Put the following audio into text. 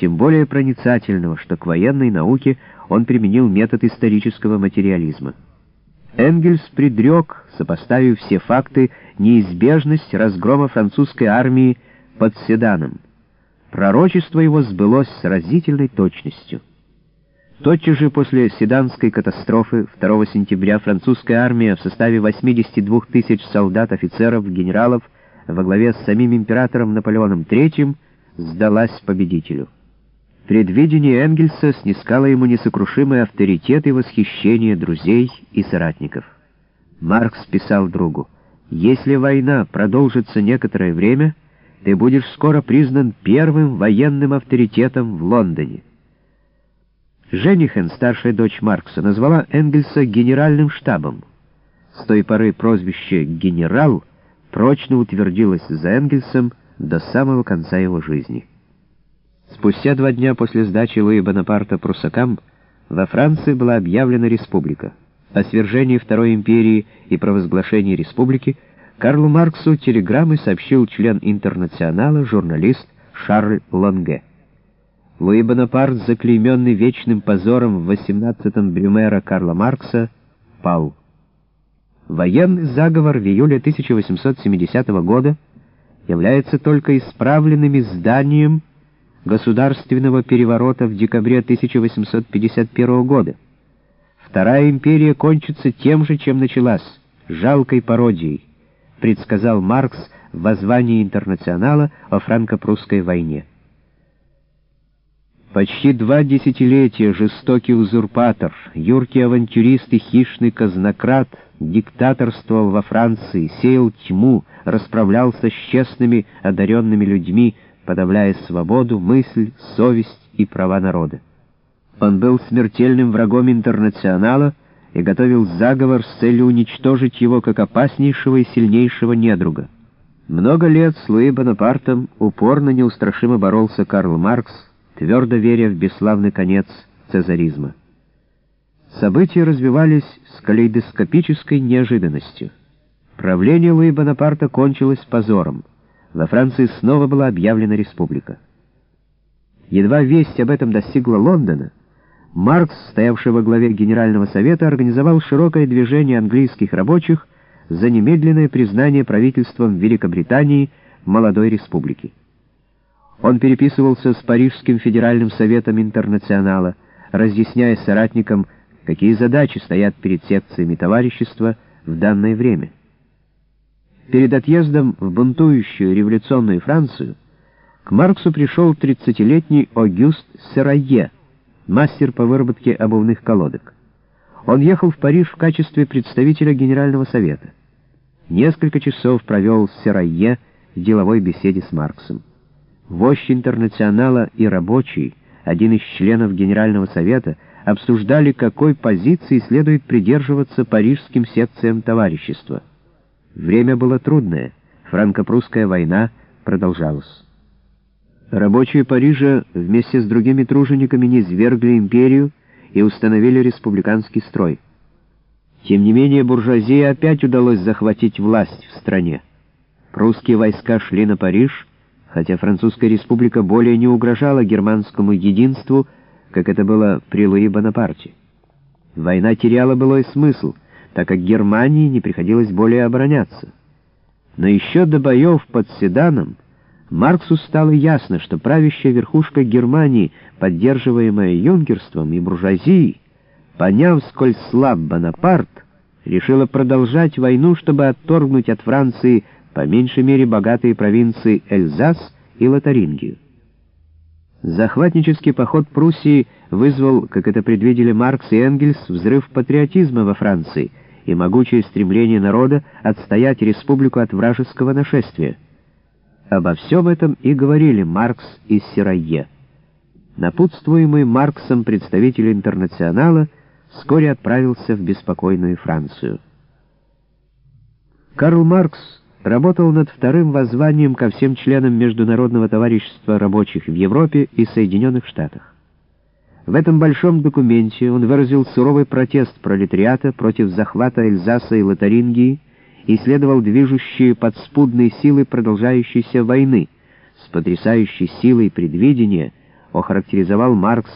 тем более проницательного, что к военной науке он применил метод исторического материализма. Энгельс предрек, сопоставив все факты, неизбежность разгрома французской армии под Седаном. Пророчество его сбылось с разительной точностью. Тотчас же после Седанской катастрофы 2 сентября французская армия в составе 82 тысяч солдат, офицеров, генералов во главе с самим императором Наполеоном III сдалась победителю. Предвидение Энгельса снискало ему несокрушимый авторитет и восхищение друзей и соратников. Маркс писал другу, «Если война продолжится некоторое время, ты будешь скоро признан первым военным авторитетом в Лондоне». Женихен, старшая дочь Маркса, назвала Энгельса генеральным штабом. С той поры прозвище «генерал» прочно утвердилось за Энгельсом до самого конца его жизни. Спустя два дня после сдачи Луи Бонапарта прусакам во Франции была объявлена республика. О свержении Второй империи и провозглашении республики Карлу Марксу телеграммой сообщил член интернационала, журналист Шарль Ланге. Луи Бонапарт, заклейменный вечным позором в 18-м Брюмера Карла Маркса, пал. Военный заговор в июле 1870 года является только исправленным изданием государственного переворота в декабре 1851 года. Вторая империя кончится тем же, чем началась, жалкой пародией, предсказал Маркс в воззвании интернационала о франко-прусской войне. Почти два десятилетия жестокий узурпатор, юркий авантюрист и хищный казнократ диктаторствовал во Франции, сеял тьму, расправлялся с честными, одаренными людьми, подавляя свободу, мысль, совесть и права народа. Он был смертельным врагом интернационала и готовил заговор с целью уничтожить его как опаснейшего и сильнейшего недруга. Много лет с Луи Бонапартом упорно неустрашимо боролся Карл Маркс, твердо веря в бесславный конец цезаризма. События развивались с калейдоскопической неожиданностью. Правление Луи Бонапарта кончилось позором во Франции снова была объявлена республика. Едва весть об этом достигла Лондона, Маркс, стоявший во главе Генерального совета, организовал широкое движение английских рабочих за немедленное признание правительством Великобритании молодой республики. Он переписывался с Парижским федеральным советом интернационала, разъясняя соратникам, какие задачи стоят перед секциями товарищества в данное время. Перед отъездом в бунтующую революционную Францию к Марксу пришел 30-летний Огюст Серайе, мастер по выработке обувных колодок. Он ехал в Париж в качестве представителя Генерального совета. Несколько часов провел Серайе в деловой беседе с Марксом. Вождь интернационала и рабочий, один из членов Генерального совета, обсуждали, какой позиции следует придерживаться парижским секциям товарищества. Время было трудное, франко-прусская война продолжалась. Рабочие Парижа вместе с другими тружениками низвергли империю и установили республиканский строй. Тем не менее, буржуазии опять удалось захватить власть в стране. Прусские войска шли на Париж, хотя Французская республика более не угрожала германскому единству, как это было при Луи Бонапарте. Война теряла былой смысл — так как Германии не приходилось более обороняться. Но еще до боев под Седаном Марксу стало ясно, что правящая верхушка Германии, поддерживаемая юнкерством и буржуазией, поняв, сколь слаб Бонапарт, решила продолжать войну, чтобы отторгнуть от Франции по меньшей мере богатые провинции Эльзас и Лотарингию. Захватнический поход Пруссии вызвал, как это предвидели Маркс и Энгельс, взрыв патриотизма во Франции и могучее стремление народа отстоять республику от вражеского нашествия. Обо всем этом и говорили Маркс и Сирайе. Напутствуемый Марксом представитель интернационала вскоре отправился в беспокойную Францию. Карл Маркс работал над вторым воззванием ко всем членам Международного товарищества рабочих в Европе и Соединенных Штатах. В этом большом документе он выразил суровый протест пролетариата против захвата Эльзаса и Лотарингии исследовал движущие подспудные силы продолжающейся войны. С потрясающей силой предвидения охарактеризовал Маркс